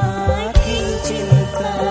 semakin cinta